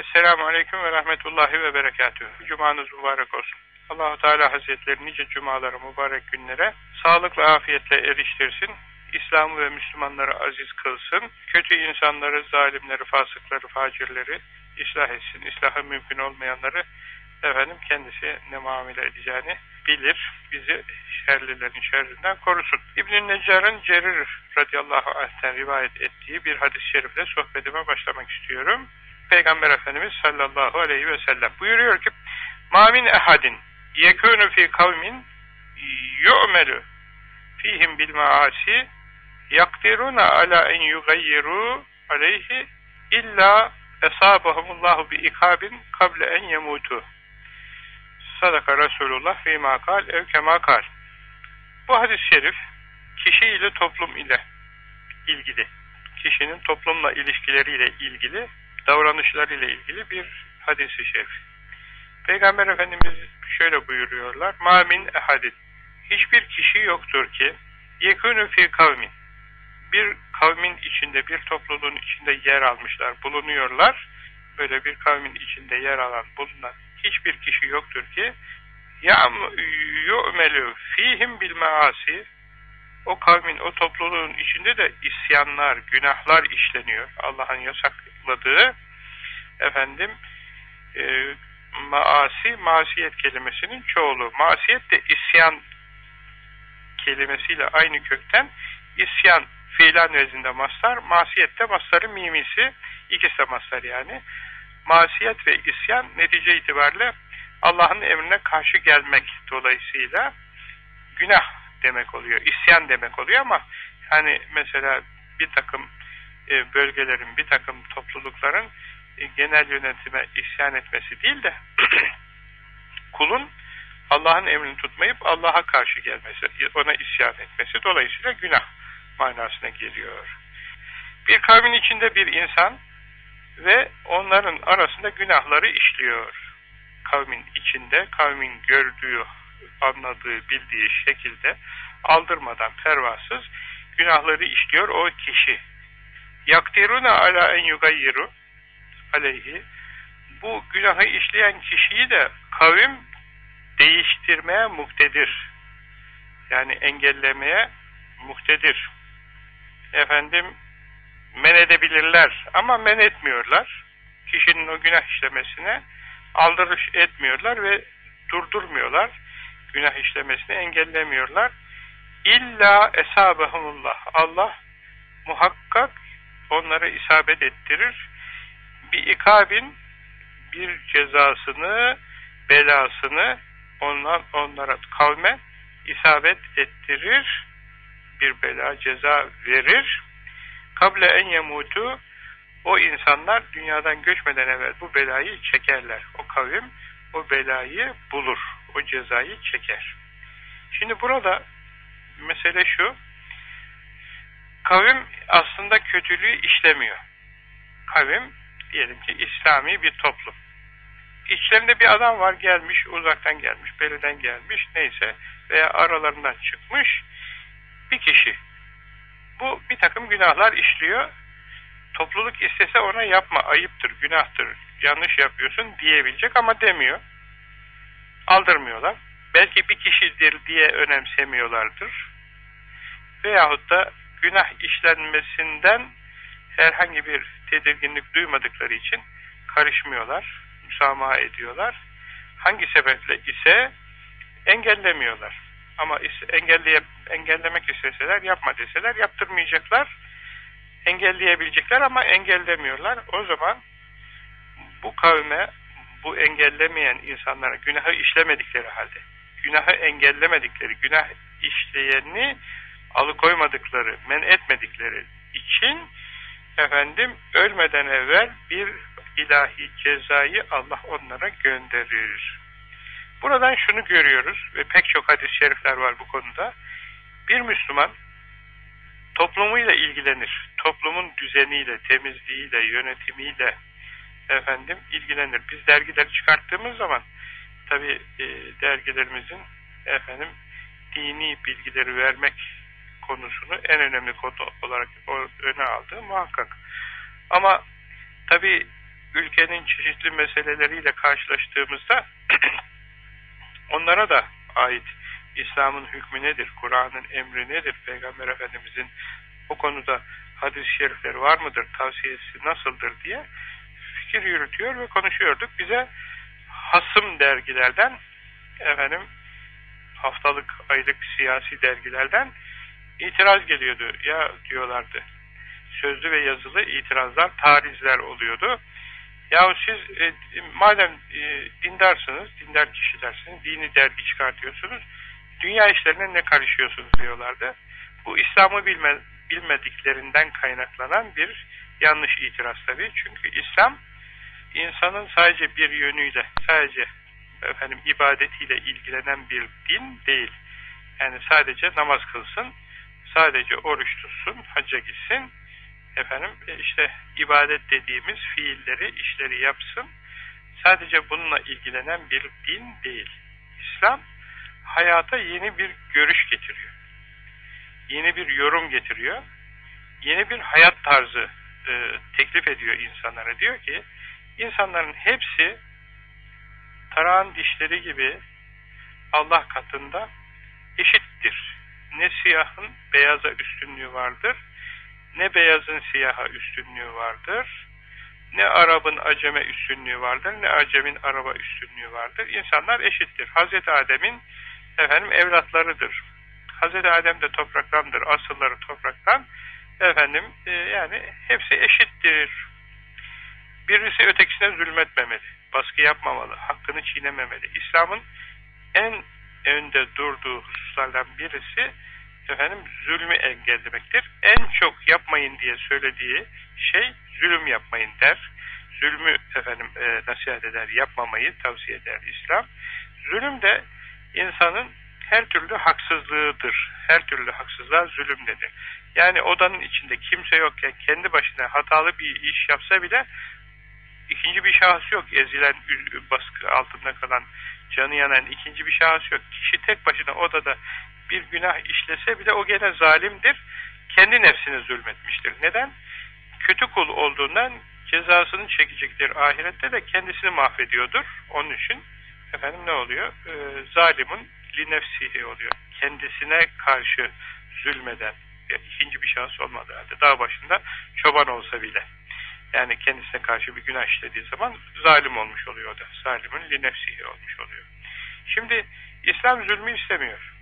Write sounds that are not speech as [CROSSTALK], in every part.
Esselamu Aleyküm ve Rahmetullahi ve Berekatühü. Cumanız mübarek olsun. Allahu Teala Hazretleri nice cumalara, mübarek günlere sağlıkla, afiyetle eriştirsin. İslam'ı ve Müslümanları aziz kılsın. Kötü insanları, zalimleri, fasıkları, facirleri ıslah etsin. İslahı mümkün olmayanları efendim kendisi ne muamele edeceğini bilir. Bizi şerlilerin şerrinden korusun. İbn-i Neccar'ın Cerir radıyallahu anh'ten rivayet ettiği bir hadis-i şerifle sohbetime başlamak istiyorum. Peygamber Efendimiz sallallahu aleyhi ve sellem buyuruyor ki Mamin ehadin yekûnü fi kavmin yu'melü fihim bil maasi yakdiruna ala en yugayyiru aleyhi illa esabahumullahu bi ikabin kable en yemutu sadaka Resulullah ve makal ev kemakal bu hadis-i şerif kişi ile toplum ile ilgili kişinin toplumla ilişkileriyle ilgili davranışlarıyla ilgili bir hadis-i şerif. Peygamber Efendimiz şöyle buyuruyorlar. Ma min ehadin. Hiçbir kişi yoktur ki yekûnü fi kavmin. Bir kavmin içinde, bir topluluğun içinde yer almışlar, bulunuyorlar. Böyle bir kavmin içinde yer alan, bulunan hiçbir kişi yoktur ki yu'melü fihim bil maasi o kavmin, o topluluğun içinde de isyanlar, günahlar işleniyor. Allah'ın yasakladığı efendim e, maasi, masiyet kelimesinin çoğulu. Masiyet de isyan kelimesiyle aynı kökten isyan fiilan vezinde mastar, masiyet de mastarı mimisi, ikisi de mastar yani. Masiyet ve isyan netice itibariyle Allah'ın emrine karşı gelmek dolayısıyla günah demek oluyor, isyan demek oluyor ama hani mesela bir takım e, bölgelerin, bir takım toplulukların e, genel yönetime isyan etmesi değil de [CLEARS THROAT] kulun Allah'ın emrini tutmayıp Allah'a karşı gelmesi, ona isyan etmesi dolayısıyla günah manasına geliyor. Bir kavmin içinde bir insan ve onların arasında günahları işliyor. Kavmin içinde, kavmin gördüğü, anladığı, bildiği şekilde aldırmadan, pervasız günahları işliyor o kişi. Yaktiruna ala en yugayyiru aleyhi bu günahı işleyen kişiyi de kavim değiştirmeye muktedir. Yani engellemeye muktedir. Efendim men edebilirler ama men etmiyorlar. Kişinin o günah işlemesine aldırış etmiyorlar ve durdurmuyorlar. Günah işlemesini engellemiyorlar. İlla esabehumullah. Allah muhakkak onlara isabet ettirir. Bir ikabin bir cezasını, belasını onlar, onlara kavme isabet ettirir. Bir bela, ceza verir. Kable en yemutu o insanlar dünyadan göçmeden evvel bu belayı çekerler. O kavim o belayı bulur. O cezayı çeker. Şimdi burada mesele şu. Kavim aslında kötülüğü işlemiyor. Kavim diyelim ki İslami bir toplum. İçlerinde bir adam var gelmiş, uzaktan gelmiş, beriden gelmiş neyse veya aralarından çıkmış bir kişi. Bu bir takım günahlar işliyor. Topluluk istese ona yapma, ayıptır, günahtır, yanlış yapıyorsun diyebilecek ama demiyor. Aldırmıyorlar. Belki bir kişidir diye önemsemiyorlardır. Veyahut da günah işlenmesinden herhangi bir tedirginlik duymadıkları için karışmıyorlar, müsamaha ediyorlar. Hangi sebeple ise engellemiyorlar. Ama engelleye, engellemek isteseler, yapma deseler yaptırmayacaklar. Engelleyebilecekler ama engellemiyorlar. O zaman bu kavme, bu engellemeyen insanlara günahı işlemedikleri halde, günahı engellemedikleri, günah işleyeni alıkoymadıkları, men etmedikleri için efendim ölmeden evvel bir ilahi cezayı Allah onlara gönderir. Buradan şunu görüyoruz ve pek çok hadis-i şerifler var bu konuda. Bir Müslüman toplumuyla ilgilenir. Toplumun düzeniyle, temizliğiyle, yönetimiyle efendim ilgilenir. Biz dergileri çıkarttığımız zaman tabi e, dergilerimizin efendim dini bilgileri vermek konusunu en önemli konu olarak öne aldığı muhakkak. Ama tabi ülkenin çeşitli meseleleriyle karşılaştığımızda [CLEARS THROAT] onlara da ait İslam'ın hükmü nedir, Kur'an'ın emri nedir, Peygamber Efendimiz'in bu konuda hadis-i şerifleri var mıdır, tavsiyesi nasıldır diye fikir yürütüyor ve konuşuyorduk. Bize hasım dergilerden, efendim haftalık, aylık siyasi dergilerden itiraz geliyordu. Ya diyorlardı, sözlü ve yazılı itirazlar, tarizler oluyordu. Yahu siz e, madem e, dindarsınız, dindar kişilersiniz, dini dergi çıkartıyorsunuz, dünya işlerine ne karışıyorsunuz diyorlardı. Bu İslam'ı bilme, bilmediklerinden kaynaklanan bir yanlış itiraz tabii. Çünkü İslam insanın sadece bir yönüyle, sadece efendim ibadetiyle ilgilenen bir din değil. Yani sadece namaz kılsın, sadece oruç tutsun, hacca gitsin, efendim e, işte ibadet dediğimiz fiilleri, işleri yapsın. Sadece bununla ilgilenen bir din değil. İslam hayata yeni bir görüş getiriyor. Yeni bir yorum getiriyor. Yeni bir hayat tarzı e, teklif ediyor insanlara. Diyor ki insanların hepsi tarağın dişleri gibi Allah katında eşittir. Ne siyahın beyaza üstünlüğü vardır, ne beyazın siyaha üstünlüğü vardır, ne Arap'ın aceme üstünlüğü vardır, ne acemin Arap'a üstünlüğü vardır. İnsanlar eşittir. Hazreti Adem'in efendim evlatlarıdır. Hazreti Adem de topraktandır, asılları topraktan. Efendim e, yani hepsi eşittir. Birisi ötekisine zulmetmemeli, baskı yapmamalı, hakkını çiğnememeli. İslam'ın en önde durduğu hususlardan birisi efendim zulmü engellemektir. En çok yapmayın diye söylediği şey zulüm yapmayın der. Zulmü efendim e, nasihat eder, yapmamayı tavsiye eder İslam. Zulüm de insanın her türlü haksızlığıdır. Her türlü haksızlığa zulüm denir. Yani odanın içinde kimse yokken kendi başına hatalı bir iş yapsa bile ikinci bir şahıs yok. Ezilen, baskı altında kalan, canı yanan ikinci bir şahıs yok. Kişi tek başına odada bir günah işlese bile o gene zalimdir. Kendi nefsine zulmetmiştir. Neden? Kötü kul olduğundan cezasını çekecektir ahirette de kendisini mahvediyordur. Onun için efendim ne oluyor? Ee, zalimin li nefsihi oluyor. Kendisine karşı zulmeden, ikinci bir şahıs olmadığı halde dağ başında çoban olsa bile yani kendisine karşı bir günah işlediği zaman zalim olmuş oluyor da. Zalimin li nefsihi olmuş oluyor. Şimdi İslam zulmü istemiyor.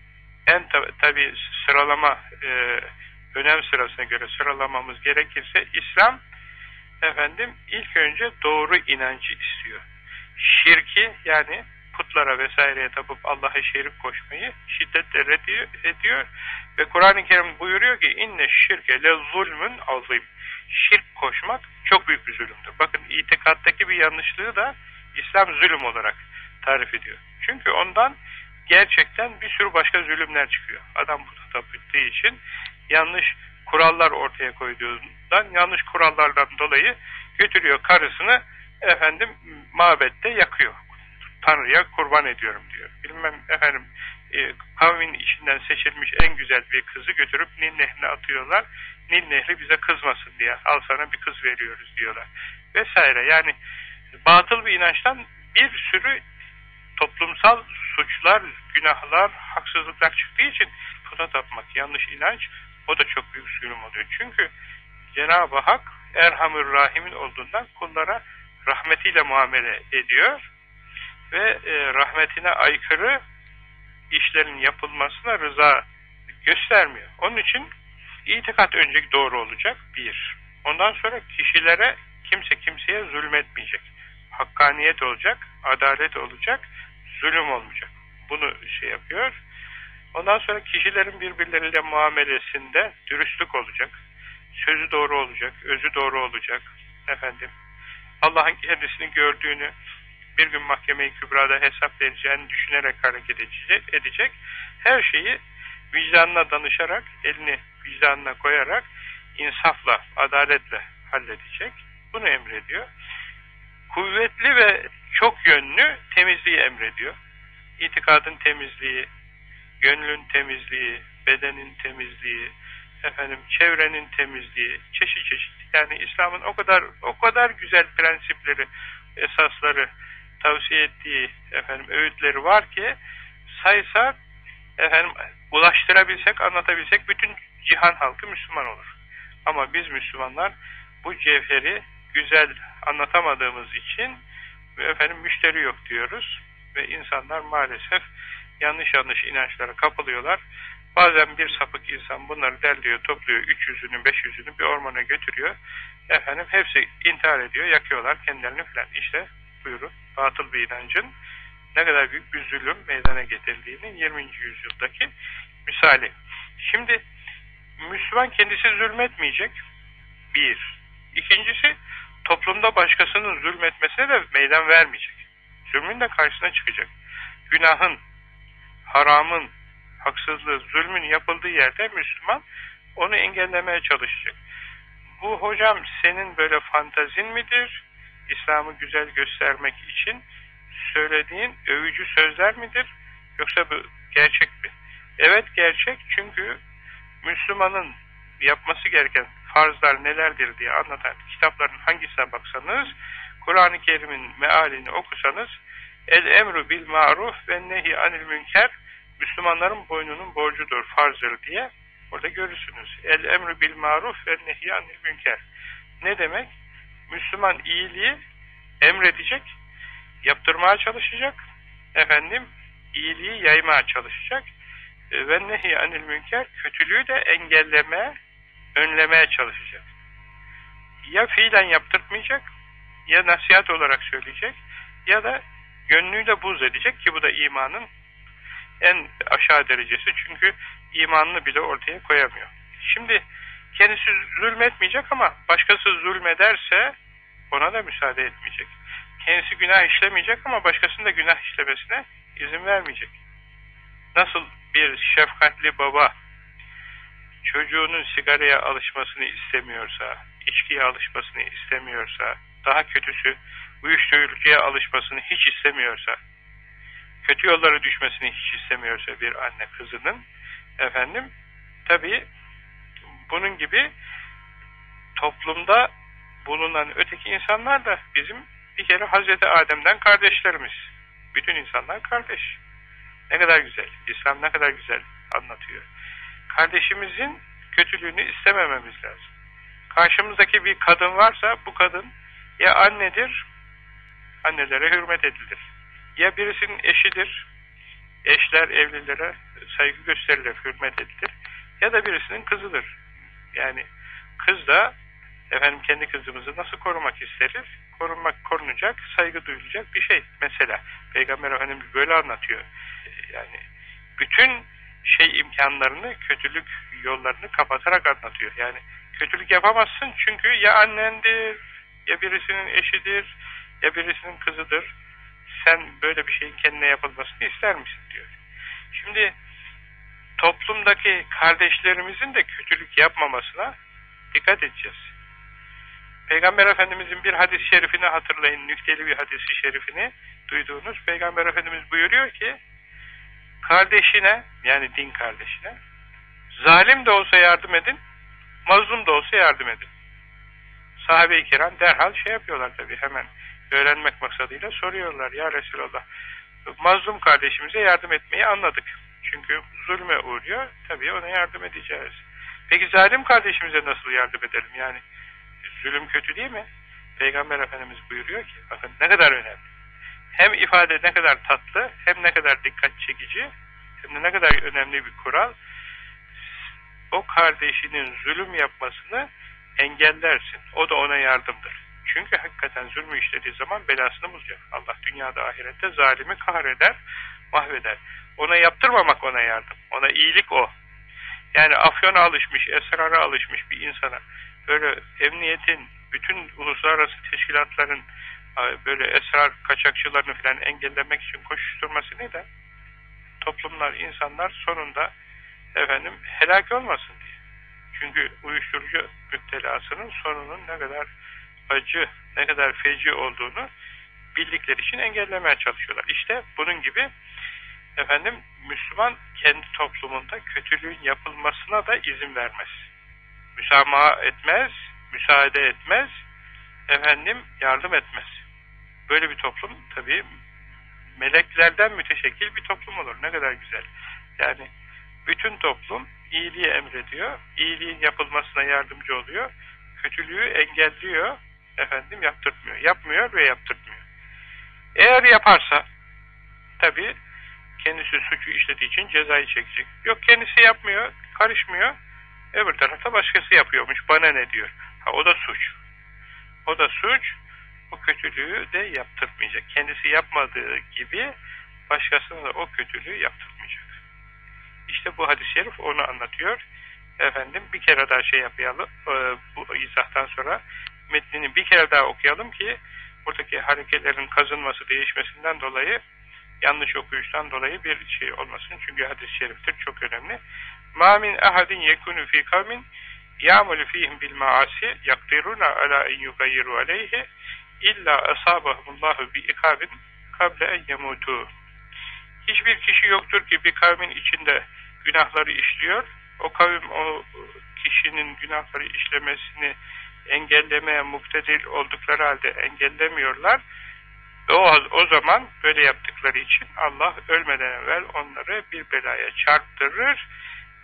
En tabi, sıralama e, önem sırasına göre sıralamamız gerekirse İslam efendim ilk önce doğru inancı istiyor. Şirki yani putlara vesaireye tapıp Allah'a şerik koşmayı şiddetle ediyor ve Kur'an-ı Kerim buyuruyor ki inne şirke le zulmün azim. Şirk koşmak çok büyük bir zulümdür. Bakın itikattaki bir yanlışlığı da İslam zulüm olarak tarif ediyor. Çünkü ondan gerçekten bir sürü başka zulümler çıkıyor. Adam puta tapıttığı için yanlış kurallar ortaya koyduğundan yanlış kurallardan dolayı götürüyor karısını efendim mabette yakıyor. Tanrı'ya kurban ediyorum diyor. Bilmem efendim e, kavmin içinden seçilmiş en güzel bir kızı götürüp Nehri'ne atıyorlar. Nil Nehri bize kızmasın diye al sana bir kız veriyoruz diyorlar. Vesaire yani batıl bir inançtan bir sürü toplumsal suçlar, günahlar, haksızlıklar çıktığı için puta tapmak, yanlış inanç o da çok büyük zulüm oluyor. Çünkü Cenab-ı Hak Erhamür Rahim'in olduğundan kullara rahmetiyle muamele ediyor ve e, rahmetine aykırı işlerin yapılmasına rıza göstermiyor. Onun için itikat önce doğru olacak bir. Ondan sonra kişilere kimse kimseye zulmetmeyecek. Hakkaniyet olacak, adalet olacak, zulüm olmayacak. Bunu şey yapıyor. Ondan sonra kişilerin birbirleriyle muamelesinde dürüstlük olacak. Sözü doğru olacak, özü doğru olacak. Efendim, Allah'ın kendisini gördüğünü, bir gün mahkeme-i kübrada hesap vereceğini düşünerek hareket edecek. Her şeyi vicdanına danışarak, elini vicdanına koyarak, insafla, adaletle halledecek. Bunu emrediyor. Kuvvetli ve çok yönlü temizliği emrediyor. İtikadın temizliği, gönlün temizliği, bedenin temizliği, efendim çevrenin temizliği, çeşit çeşit Yani İslam'ın o kadar o kadar güzel prensipleri, esasları tavsiye ettiği efendim öğütleri var ki saysak efendim ulaştırabilsek, anlatabilsek bütün cihan halkı Müslüman olur. Ama biz Müslümanlar bu cevheri güzel anlatamadığımız için efendim müşteri yok diyoruz ve insanlar maalesef yanlış yanlış inançlara kapılıyorlar. Bazen bir sapık insan bunları derliyor, topluyor, 300'ünü, 500'ünü bir ormana götürüyor. Efendim hepsi intihar ediyor, yakıyorlar kendilerini filan. İşte buyurun, batıl bir inancın ne kadar büyük bir zulüm meydana getirdiğinin 20. yüzyıldaki misali. Şimdi Müslüman kendisi zulmetmeyecek. Bir. İkincisi toplumda başkasının zulmetmesine de meydan vermeyecek. Zulmün de karşısına çıkacak. Günahın, haramın, haksızlığı, zulmün yapıldığı yerde Müslüman onu engellemeye çalışacak. Bu hocam senin böyle fantazin midir? İslam'ı güzel göstermek için söylediğin övücü sözler midir? Yoksa bu gerçek mi? Evet gerçek çünkü Müslümanın yapması gereken farzlar nelerdir diye anlatan kitapların hangisine baksanız, Kur'an-ı Kerim'in mealini okusanız, el emru bil maruf ve nehi anil münker Müslümanların boynunun borcudur, farzdır diye orada görürsünüz. El emru bil maruf ve nehi anil münker. Ne demek? Müslüman iyiliği emredecek, yaptırmaya çalışacak, efendim iyiliği yaymaya çalışacak ve nehi anil münker kötülüğü de engelleme, önlemeye çalışacak. Ya fiilen yaptırtmayacak, ya nasihat olarak söyleyecek, ya da gönlüyle buz edecek ki bu da imanın en aşağı derecesi çünkü imanını bile ortaya koyamıyor. Şimdi kendisi zulmetmeyecek ama başkası zulmederse ona da müsaade etmeyecek. Kendisi günah işlemeyecek ama başkasının da günah işlemesine izin vermeyecek. Nasıl bir şefkatli baba çocuğunun sigaraya alışmasını istemiyorsa, içkiye alışmasını istemiyorsa, daha kötüsü uyuşturucuya alışmasını hiç istemiyorsa, kötü yollara düşmesini hiç istemiyorsa bir anne kızının, efendim, tabii bunun gibi toplumda bulunan öteki insanlar da bizim bir kere Hazreti Adem'den kardeşlerimiz. Bütün insanlar kardeş. Ne kadar güzel. İslam ne kadar güzel anlatıyor. Kardeşimizin kötülüğünü istemememiz lazım. Karşımızdaki bir kadın varsa bu kadın ya annedir, annelere hürmet edilir. Ya birisinin eşidir, eşler evlilere saygı gösterilir, hürmet edilir. Ya da birisinin kızıdır. Yani kız da efendim kendi kızımızı nasıl korumak isteriz? Korunmak, korunacak, saygı duyulacak bir şey. Mesela Peygamber Efendimiz böyle anlatıyor. Yani bütün şey imkanlarını, kötülük yollarını kapatarak anlatıyor. Yani kötülük yapamazsın çünkü ya annendir, ya birisinin eşidir, ya birisinin kızıdır. Sen böyle bir şeyin kendine yapılmasını ister misin diyor. Şimdi toplumdaki kardeşlerimizin de kötülük yapmamasına dikkat edeceğiz. Peygamber Efendimizin bir hadis-i şerifini hatırlayın, nükteli bir hadis-i şerifini duyduğunuz. Peygamber Efendimiz buyuruyor ki, kardeşine, yani din kardeşine, zalim de olsa yardım edin, mazlum da olsa yardım edin. Sahabe-i kiram derhal şey yapıyorlar tabi hemen öğrenmek maksadıyla soruyorlar ya Resulallah mazlum kardeşimize yardım etmeyi anladık. Çünkü zulme uğruyor tabi ona yardım edeceğiz. Peki zalim kardeşimize nasıl yardım edelim yani zulüm kötü değil mi? Peygamber Efendimiz buyuruyor ki bakın ne kadar önemli. Hem ifade ne kadar tatlı hem ne kadar dikkat çekici hem de ne kadar önemli bir kural. O kardeşinin zulüm yapmasını engellersin. O da ona yardımdır. Çünkü hakikaten zulmü işlediği zaman belasını bulacak. Allah dünyada ahirette zalimi kahreder, mahveder. Ona yaptırmamak ona yardım. Ona iyilik o. Yani afyona alışmış, esrara alışmış bir insana böyle emniyetin, bütün uluslararası teşkilatların böyle esrar kaçakçılarını falan engellemek için koşuşturması neden? Toplumlar, insanlar sonunda efendim helak olmasın diye. Çünkü uyuşturucu müptelasının sonunun ne kadar acı, ne kadar feci olduğunu bildikleri için engellemeye çalışıyorlar. İşte bunun gibi efendim Müslüman kendi toplumunda kötülüğün yapılmasına da izin vermez. Müsamaha etmez, müsaade etmez, efendim yardım etmez. Böyle bir toplum tabii meleklerden müteşekkil bir toplum olur. Ne kadar güzel. Yani bütün toplum iyiliği emrediyor, iyiliğin yapılmasına yardımcı oluyor, kötülüğü engelliyor, efendim yaptırtmıyor. Yapmıyor ve yaptırtmıyor. Eğer yaparsa, tabi kendisi suçu işlediği için cezayı çekecek. Yok kendisi yapmıyor, karışmıyor, öbür tarafta başkası yapıyormuş, bana ne diyor. Ha, o da suç. O da suç, o kötülüğü de yaptırmayacak. Kendisi yapmadığı gibi başkasına da o kötülüğü yaptırmayacak. İşte bu hadis-i şerif onu anlatıyor. Efendim bir kere daha şey yapalım, e, bu izahtan sonra metnini bir kere daha okuyalım ki buradaki hareketlerin kazınması, değişmesinden dolayı yanlış okuyuştan dolayı bir şey olmasın. Çünkü hadis-i şeriftir, çok önemli. مَا مِنْ اَحَدٍ يَكُنُ ف۪ي قَوْمٍ يَعْمُلُ ف۪يهِمْ بِالْمَعَاسِ يَقْدِرُونَ عَلَى اَنْ يُغَيِّرُوا عَلَيْهِ İlla esabahumullahu bi ikabin kable en yemutu. Hiçbir kişi yoktur ki bir kavmin içinde günahları işliyor. O kavim o kişinin günahları işlemesini engellemeye muktedir oldukları halde engellemiyorlar. O, o zaman böyle yaptıkları için Allah ölmeden evvel onları bir belaya çarptırır,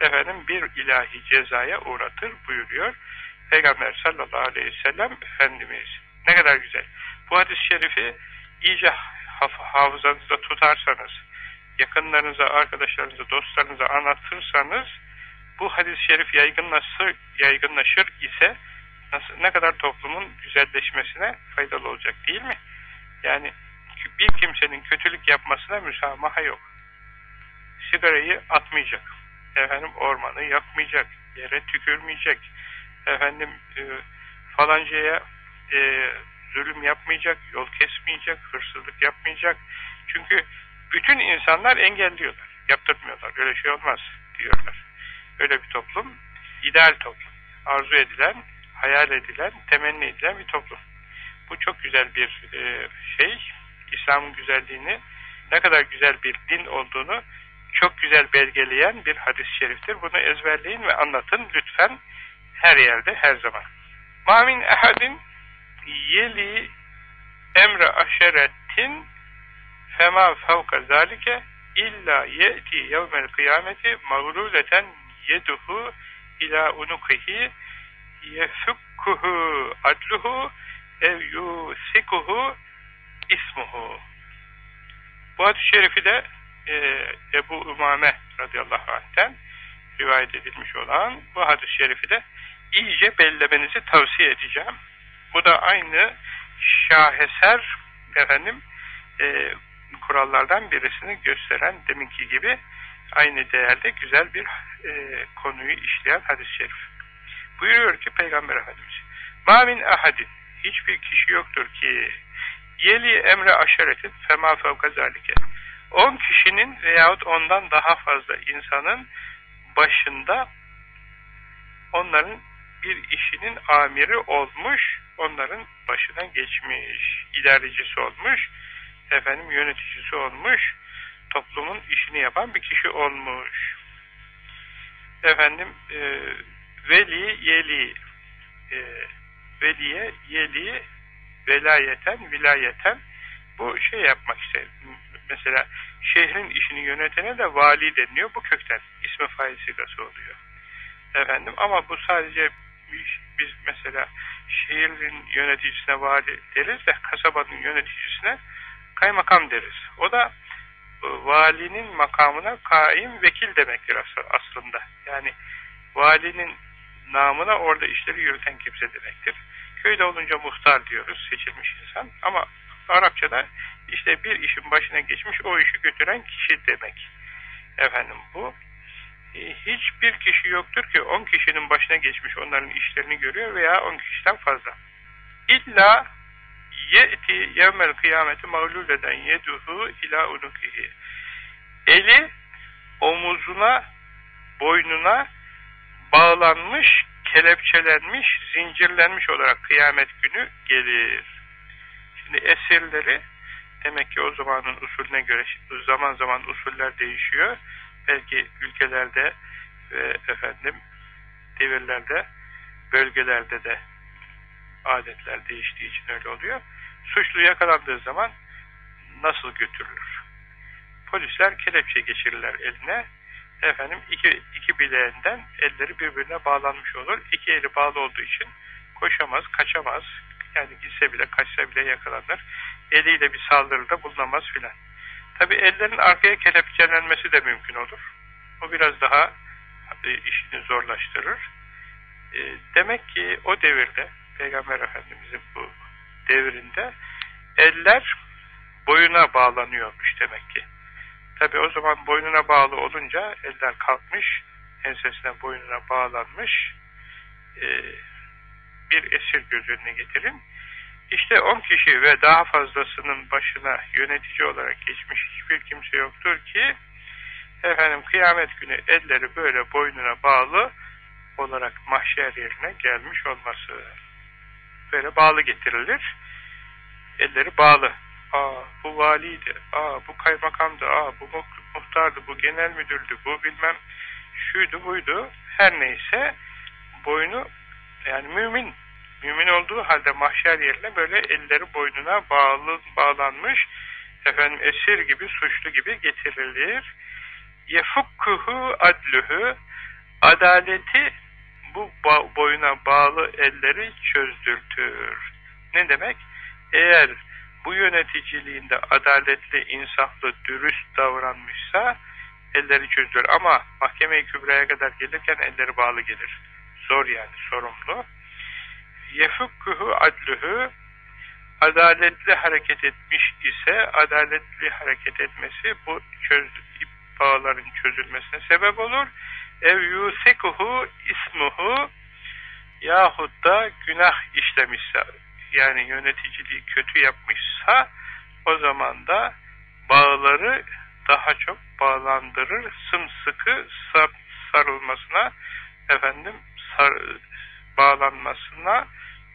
efendim bir ilahi cezaya uğratır buyuruyor. Peygamber sallallahu aleyhi ve sellem Efendimiz ne kadar güzel. Bu hadis-i şerifi iyice hafızanızda tutarsanız, yakınlarınıza, arkadaşlarınıza, dostlarınıza anlatırsanız, bu hadis-i şerif yaygınlaşır, yaygınlaşır ise nasıl, ne kadar toplumun güzelleşmesine faydalı olacak değil mi? Yani bir kimsenin kötülük yapmasına müsamaha yok. Sigarayı atmayacak. Efendim ormanı yakmayacak. Yere tükürmeyecek. Efendim e, falancaya e, zulüm yapmayacak, yol kesmeyecek, hırsızlık yapmayacak. Çünkü bütün insanlar engelliyorlar. Yaptırmıyorlar. Öyle şey olmaz diyorlar. Öyle bir toplum, ideal toplum. Arzu edilen, hayal edilen, temenni edilen bir toplum. Bu çok güzel bir e, şey. İslam'ın güzelliğini, ne kadar güzel bir din olduğunu çok güzel belgeleyen bir hadis-i şeriftir. Bunu ezberleyin ve anlatın lütfen her yerde, her zaman. Mamin ehadin yeli emre aşerettin fema fevka zalike illa ye'ti yevmel kıyameti mağruleten yeduhu ila unukihi yefukkuhu adluhu ev yusikuhu ismuhu. Bu hadis-i şerifi de e, Ebu Umame radıyallahu anh'ten rivayet edilmiş olan bu hadis-i şerifi de iyice bellemenizi tavsiye edeceğim. Bu da aynı şaheser efendim e, kurallardan birisini gösteren deminki gibi aynı değerde güzel bir e, konuyu işleyen hadis-i şerif. Buyuruyor ki Peygamber Efendimiz Mamin ahadin hiçbir kişi yoktur ki yeli emre aşeretin fema fevka zalike on kişinin veyahut ondan daha fazla insanın başında onların bir işinin amiri olmuş, onların başına geçmiş, idaricisi olmuş, efendim yöneticisi olmuş, toplumun işini yapan bir kişi olmuş. Efendim e, veli yeli e, veliye yeli velayeten vilayeten bu şey yapmak işte. Mesela şehrin işini yönetene de vali deniliyor. Bu kökten ismi fail sigası oluyor efendim ama bu sadece biz mesela şehrin yöneticisine vali deriz de kasabanın yöneticisine kaymakam deriz. O da e, valinin makamına kaim vekil demektir aslında. Yani valinin namına orada işleri yürüten kimse demektir. Köyde olunca muhtar diyoruz, seçilmiş insan. Ama Arapçada işte bir işin başına geçmiş, o işi götüren kişi demek. Efendim bu hiçbir kişi yoktur ki 10 kişinin başına geçmiş onların işlerini görüyor veya 10 kişiden fazla. İlla ye'ti yevmel kıyameti mağluleden yeduhu ila unukihi. Eli omuzuna, boynuna bağlanmış, kelepçelenmiş, zincirlenmiş olarak kıyamet günü gelir. Şimdi esirleri demek ki o zamanın usulüne göre zaman zaman usuller değişiyor. Belki ülkelerde ve efendim devirlerde, bölgelerde de adetler değiştiği için öyle oluyor. Suçlu yakalandığı zaman nasıl götürülür? Polisler kelepçe geçirirler eline. Efendim iki, iki bileğinden elleri birbirine bağlanmış olur. İki eli bağlı olduğu için koşamaz, kaçamaz. Yani gitse bile, kaçsa bile yakalanır. Eliyle bir saldırıda bulunamaz filan. Tabi ellerin arkaya kelepçelenmesi de mümkün olur. O biraz daha e, işini zorlaştırır. E, demek ki o devirde, Peygamber Efendimiz'in bu devrinde eller boyuna bağlanıyormuş demek ki. Tabi o zaman boynuna bağlı olunca eller kalkmış, ensesine boynuna bağlanmış. E, bir esir göz önüne getirin. İşte 10 kişi ve daha fazlasının başına yönetici olarak geçmiş hiçbir kimse yoktur ki efendim kıyamet günü elleri böyle boynuna bağlı olarak mahşer yerine gelmiş olması. Böyle bağlı getirilir. Elleri bağlı. Aa bu valiydi, aa bu kaymakamdı, aa bu muhtardı, bu genel müdürdü, bu bilmem şuydu buydu. Her neyse boynu yani mümin mümin olduğu halde mahşer yerine böyle elleri boynuna bağlı, bağlanmış efendim esir gibi suçlu gibi getirilir. Yefukkuhu adluhu adaleti bu boyuna bağlı elleri çözdürtür. Ne demek? Eğer bu yöneticiliğinde adaletli, insaflı, dürüst davranmışsa elleri çözülür. Ama mahkeme-i kübraya kadar gelirken elleri bağlı gelir. Zor yani, sorumlu. Yefukkuhu adluhu adaletli hareket etmiş ise adaletli hareket etmesi bu çöz, bağların çözülmesine sebep olur. Ev yusekuhu ismuhu yahut da günah işlemişse yani yöneticiliği kötü yapmışsa o zaman da bağları daha çok bağlandırır, sımsıkı sar, sarılmasına efendim sar, bağlanmasına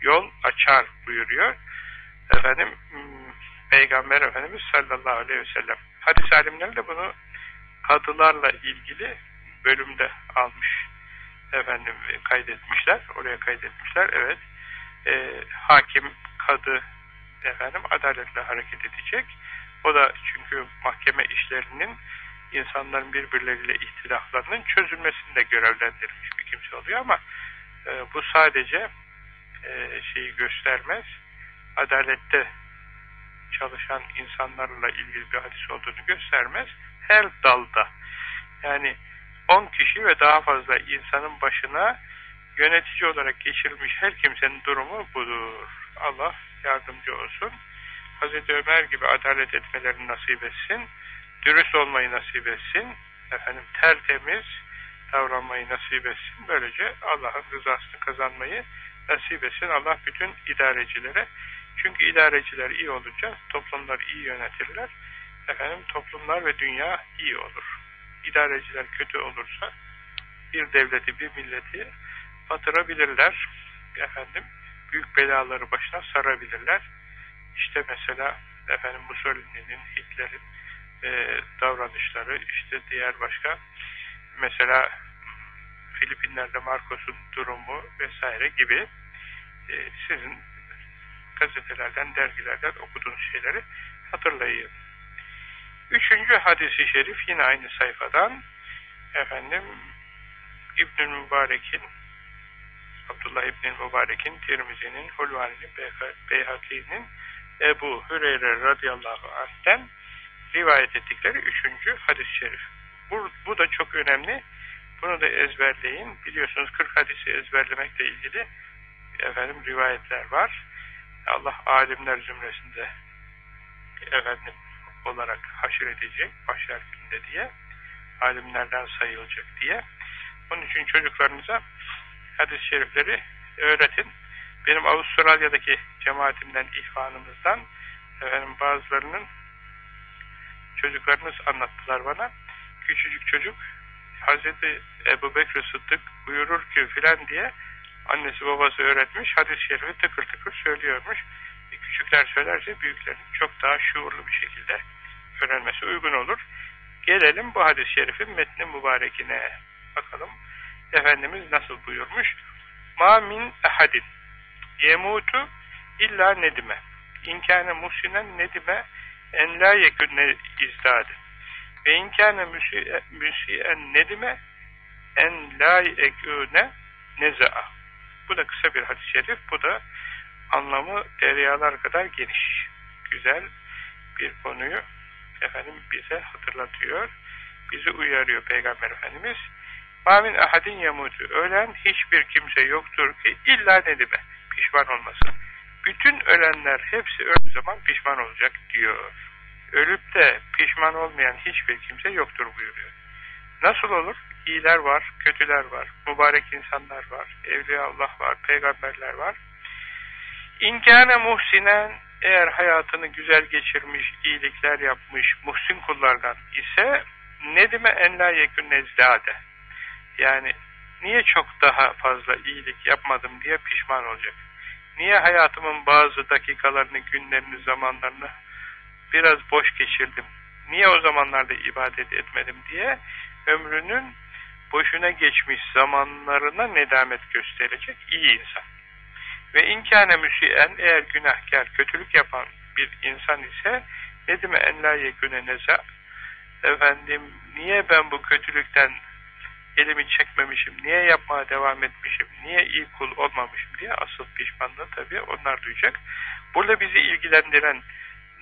yol açar buyuruyor. Efendim Peygamber Efendimiz sallallahu aleyhi ve sellem. Hadis alimleri de bunu kadılarla ilgili bölümde almış. Efendim kaydetmişler. Oraya kaydetmişler. Evet. E, hakim, kadı efendim adaletle hareket edecek. O da çünkü mahkeme işlerinin insanların birbirleriyle ihtilaflarının çözülmesinde görevlendirilmiş bir kimse oluyor ama e, bu sadece e, şeyi göstermez. Adalette çalışan insanlarla ilgili bir hadis olduğunu göstermez. Her dalda yani 10 kişi ve daha fazla insanın başına yönetici olarak geçirilmiş her kimsenin durumu budur. Allah yardımcı olsun. Hazreti Ömer gibi adalet etmelerini nasip etsin. Dürüst olmayı nasip etsin. Efendim tertemiz davranmayı nasip etsin. Böylece Allah'ın rızasını kazanmayı nasip etsin. Allah bütün idarecilere çünkü idareciler iyi olunca toplumlar iyi yönetirler. Efendim toplumlar ve dünya iyi olur. İdareciler kötü olursa bir devleti, bir milleti batırabilirler. Efendim büyük belaları başına sarabilirler. İşte mesela efendim Mussolini'nin, Hitler'in e, davranışları, işte diğer başka mesela Filipinler'de Marcos'un durumu vesaire gibi e, sizin gazetelerden, dergilerden okuduğunuz şeyleri hatırlayın. Üçüncü hadisi şerif yine aynı sayfadan efendim İbnül Mübarek'in Abdullah İbnül Mübarek'in Tirmizi'nin Hulvani'nin Beyhaki'nin Ebu Hüreyre radıyallahu anh'ten rivayet ettikleri üçüncü hadis-i şerif. Bu, bu da çok önemli. Bunu da ezberleyin. Biliyorsunuz 40 hadisi ezberlemekle ilgili efendim rivayetler var. Allah alimler zümresinde efendim olarak haşir edecek başlar günde diye alimlerden sayılacak diye. Onun için çocuklarınıza hadis-i şerifleri öğretin. Benim Avustralya'daki cemaatimden, ihvanımızdan efendim bazılarının çocuklarınız anlattılar bana. Küçücük çocuk Hazreti Ebu Bekir Sıddık buyurur ki filan diye annesi babası öğretmiş. Hadis-i şerifi tıkır tıkır söylüyormuş. Küçükler söylerse büyüklerin çok daha şuurlu bir şekilde öğrenmesi uygun olur. Gelelim bu hadis-i şerifin metni mübarekine. Bakalım Efendimiz nasıl buyurmuş? Ma min ehadin yemutu illa nedime. İnkâne muhsinen nedime en la yekünne izdâde. Ve inkâne müsiyen nedime en la yekûne neza'a. Bu da kısa bir hadis-i şerif. Bu da anlamı deryalar kadar geniş. Güzel bir konuyu efendim bize hatırlatıyor. Bizi uyarıyor Peygamber Efendimiz. Mamin ahadin yamutu. Ölen hiçbir kimse yoktur ki illa nedime. Pişman olmasın. Bütün ölenler hepsi öldüğü zaman pişman olacak diyor. Ölüp de pişman olmayan hiçbir kimse yoktur buyuruyor. Nasıl olur? İyiler var, kötüler var, mübarek insanlar var, evliya Allah var, peygamberler var. İnkâne muhsinen eğer hayatını güzel geçirmiş, iyilikler yapmış, muhsin kullardan ise nedime en la yekün nezdade. Yani niye çok daha fazla iyilik yapmadım diye pişman olacak. Niye hayatımın bazı dakikalarını, günlerini, zamanlarını biraz boş geçirdim? Niye o zamanlarda ibadet etmedim diye ömrünün boşuna geçmiş zamanlarına nedamet gösterecek iyi insan. Ve inkâne müsiyen eğer günahkar, kötülük yapan bir insan ise nedime en la yeküne neza efendim niye ben bu kötülükten elimi çekmemişim, niye yapmaya devam etmişim, niye iyi kul olmamışım diye asıl pişmanlığı tabii onlar duyacak. Burada bizi ilgilendiren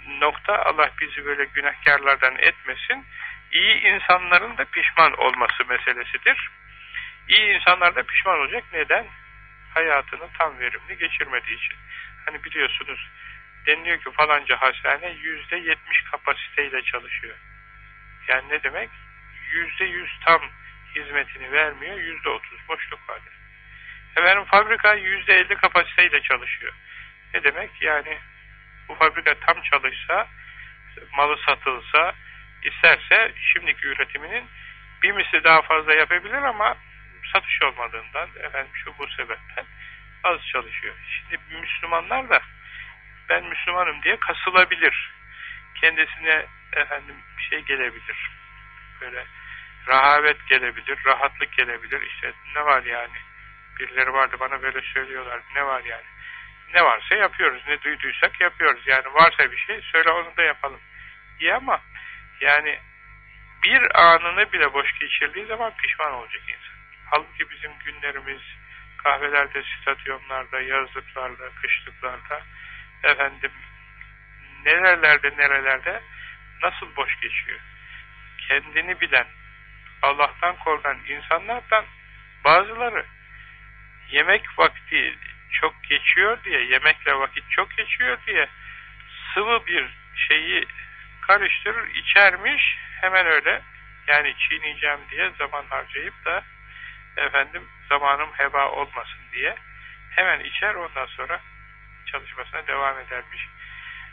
nokta Allah bizi böyle günahkarlardan etmesin. İyi insanların da pişman olması meselesidir. İyi insanlar da pişman olacak. Neden? Hayatını tam verimli geçirmediği için. Hani biliyorsunuz deniliyor ki falanca hastane yüzde yetmiş kapasiteyle çalışıyor. Yani ne demek? Yüzde yüz tam hizmetini vermiyor, yüzde otuz boşluk vardır. Efendim fabrika yüzde elli kapasiteyle çalışıyor. Ne demek? Yani bu fabrika tam çalışsa, malı satılsa, isterse şimdiki üretiminin bir misli daha fazla yapabilir ama satış olmadığından, efendim şu bu sebepten az çalışıyor. Şimdi Müslümanlar da ben Müslümanım diye kasılabilir. Kendisine efendim bir şey gelebilir. Böyle rahavet gelebilir, rahatlık gelebilir. İşte ne var yani? Birileri vardı bana böyle söylüyorlar. Ne var yani? Ne varsa yapıyoruz. Ne duyduysak yapıyoruz. Yani varsa bir şey söyle onu da yapalım. İyi ama yani bir anını bile boş geçirdiği zaman pişman olacak insan. Halbuki bizim günlerimiz kahvelerde, stadyumlarda, yazlıklarda, kışlıklarda efendim nerelerde nerelerde nasıl boş geçiyor. Kendini bilen, Allah'tan korkan insanlardan bazıları yemek vakti çok geçiyor diye, yemekle vakit çok geçiyor diye sıvı bir şeyi karıştırır, içermiş, hemen öyle yani çiğneyeceğim diye zaman harcayıp da efendim zamanım heba olmasın diye hemen içer ondan sonra çalışmasına devam edermiş.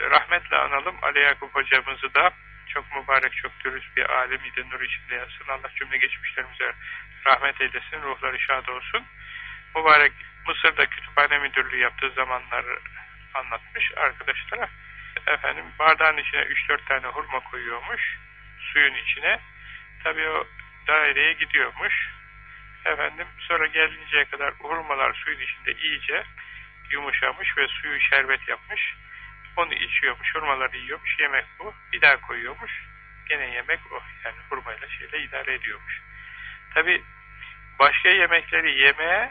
Rahmetle analım Ali Yakup hocamızı da çok mübarek, çok dürüst bir alim idi. Nur içinde yatsın. Allah cümle geçmişlerimize rahmet eylesin. Ruhları şad olsun. Mübarek Mısır'da kütüphane müdürlüğü yaptığı zamanları anlatmış arkadaşlara. Efendim bardağın içine 3-4 tane hurma koyuyormuş. Suyun içine. Tabii o daireye gidiyormuş. Efendim sonra gelinceye kadar hurmalar suyun içinde iyice yumuşamış ve suyu şerbet yapmış. Onu içiyormuş, hurmaları yiyormuş, yemek bu. Bir daha koyuyormuş, gene yemek o. Yani hurmayla şeyle idare ediyormuş. Tabi başka yemekleri yemeye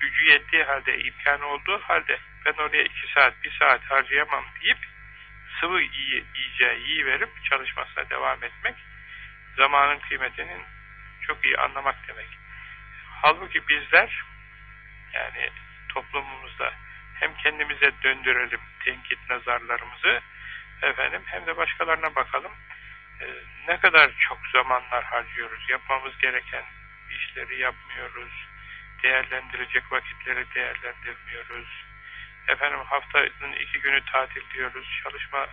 gücü yettiği halde, imkanı olduğu halde ben oraya iki saat, bir saat harcayamam deyip sıvı iyice iyi verip çalışmasına devam etmek zamanın kıymetinin çok iyi anlamak demek. Halbuki bizler yani toplumumuzda hem kendimize döndürelim tenkit nazarlarımızı efendim hem de başkalarına bakalım. Ee, ne kadar çok zamanlar harcıyoruz. Yapmamız gereken işleri yapmıyoruz. Değerlendirecek vakitleri değerlendirmiyoruz. Efendim haftanın iki günü tatil diyoruz. Çalışma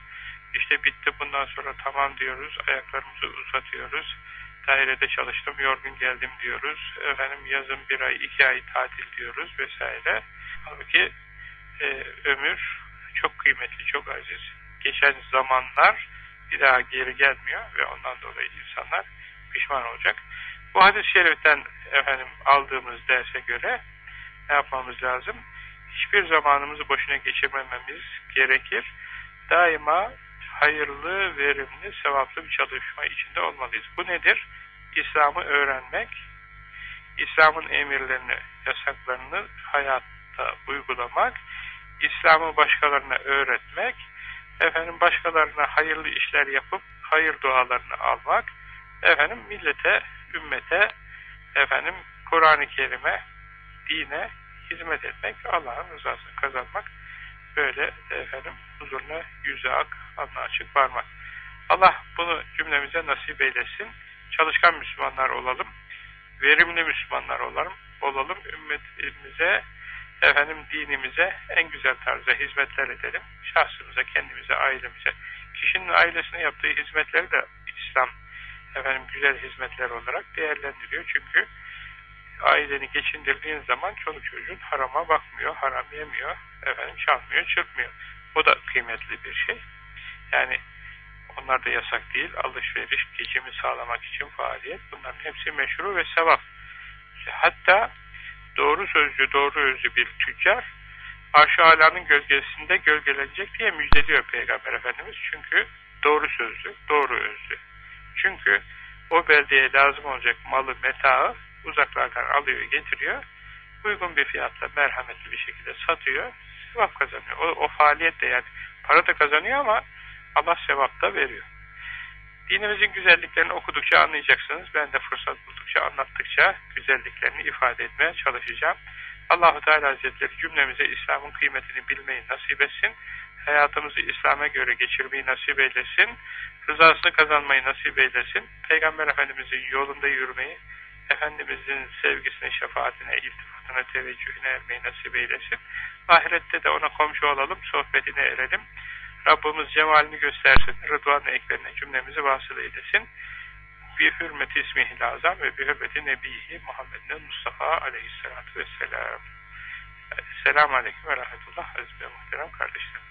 işte bitti bundan sonra tamam diyoruz. Ayaklarımızı uzatıyoruz. Dairede çalıştım yorgun geldim diyoruz. Efendim yazın bir ay iki ay tatil diyoruz vesaire. Halbuki e, ömür çok kıymetli, çok aziz. Geçen zamanlar bir daha geri gelmiyor ve ondan dolayı insanlar pişman olacak. Bu hadis-i şeriften efendim aldığımız derse göre ne yapmamız lazım? hiçbir zamanımızı boşuna geçirmememiz gerekir. Daima hayırlı, verimli, sevaplı bir çalışma içinde olmalıyız. Bu nedir? İslam'ı öğrenmek, İslam'ın emirlerini, yasaklarını hayatta uygulamak, İslam'ı başkalarına öğretmek, efendim başkalarına hayırlı işler yapıp hayır dualarını almak, efendim millete, ümmete, efendim Kur'an-ı Kerim'e, dine hizmet etmek, Allah'ın rızasını kazanmak, böyle efendim huzuruna yüze ak, alnı açık varmak. Allah bunu cümlemize nasip eylesin. Çalışkan Müslümanlar olalım. Verimli Müslümanlar olalım. Olalım. Ümmetimize, efendim dinimize en güzel tarzda hizmetler edelim. Şahsımıza, kendimize, ailemize. Kişinin ailesine yaptığı hizmetleri de İslam efendim güzel hizmetler olarak değerlendiriyor. Çünkü aileni geçindirdiğin zaman çoluk çocuğun harama bakmıyor, haram yemiyor, efendim çalmıyor, çırpmıyor. O da kıymetli bir şey. Yani onlar da yasak değil. Alışveriş, geçimi sağlamak için faaliyet. Bunların hepsi meşru ve sevap. Hatta doğru sözlü, doğru özlü bir tüccar arş alanın gölgesinde gölgelenecek diye müjdeliyor Peygamber Efendimiz. Çünkü doğru sözlü, doğru özlü. Çünkü o beldeye lazım olacak malı, metaı uzaklardan alıyor, getiriyor. Uygun bir fiyatla merhametli bir şekilde satıyor. Sevap kazanıyor. O, o faaliyet de yani para da kazanıyor ama Allah sevap da veriyor. Dinimizin güzelliklerini okudukça anlayacaksınız. Ben de fırsat buldukça, anlattıkça güzelliklerini ifade etmeye çalışacağım. Allahu Teala Hazretleri cümlemize İslam'ın kıymetini bilmeyi nasip etsin. Hayatımızı İslam'a göre geçirmeyi nasip eylesin. Rızasını kazanmayı nasip eylesin. Peygamber Efendimizin yolunda yürümeyi, Efendimizin sevgisine, şefaatine, iltifatına, teveccühüne ermeyi nasip eylesin. Ahirette de ona komşu olalım, sohbetine erelim. Rabbimiz cemalini göstersin, rıdvan ekberine cümlemizi vasıl eylesin. Bir hürmeti ismihi lazım ve bir hürmeti nebihi Muhammed'in Mustafa aleyhissalatü vesselam. Selamun aleyküm ve rahmetullah aziz ve muhterem kardeşlerim.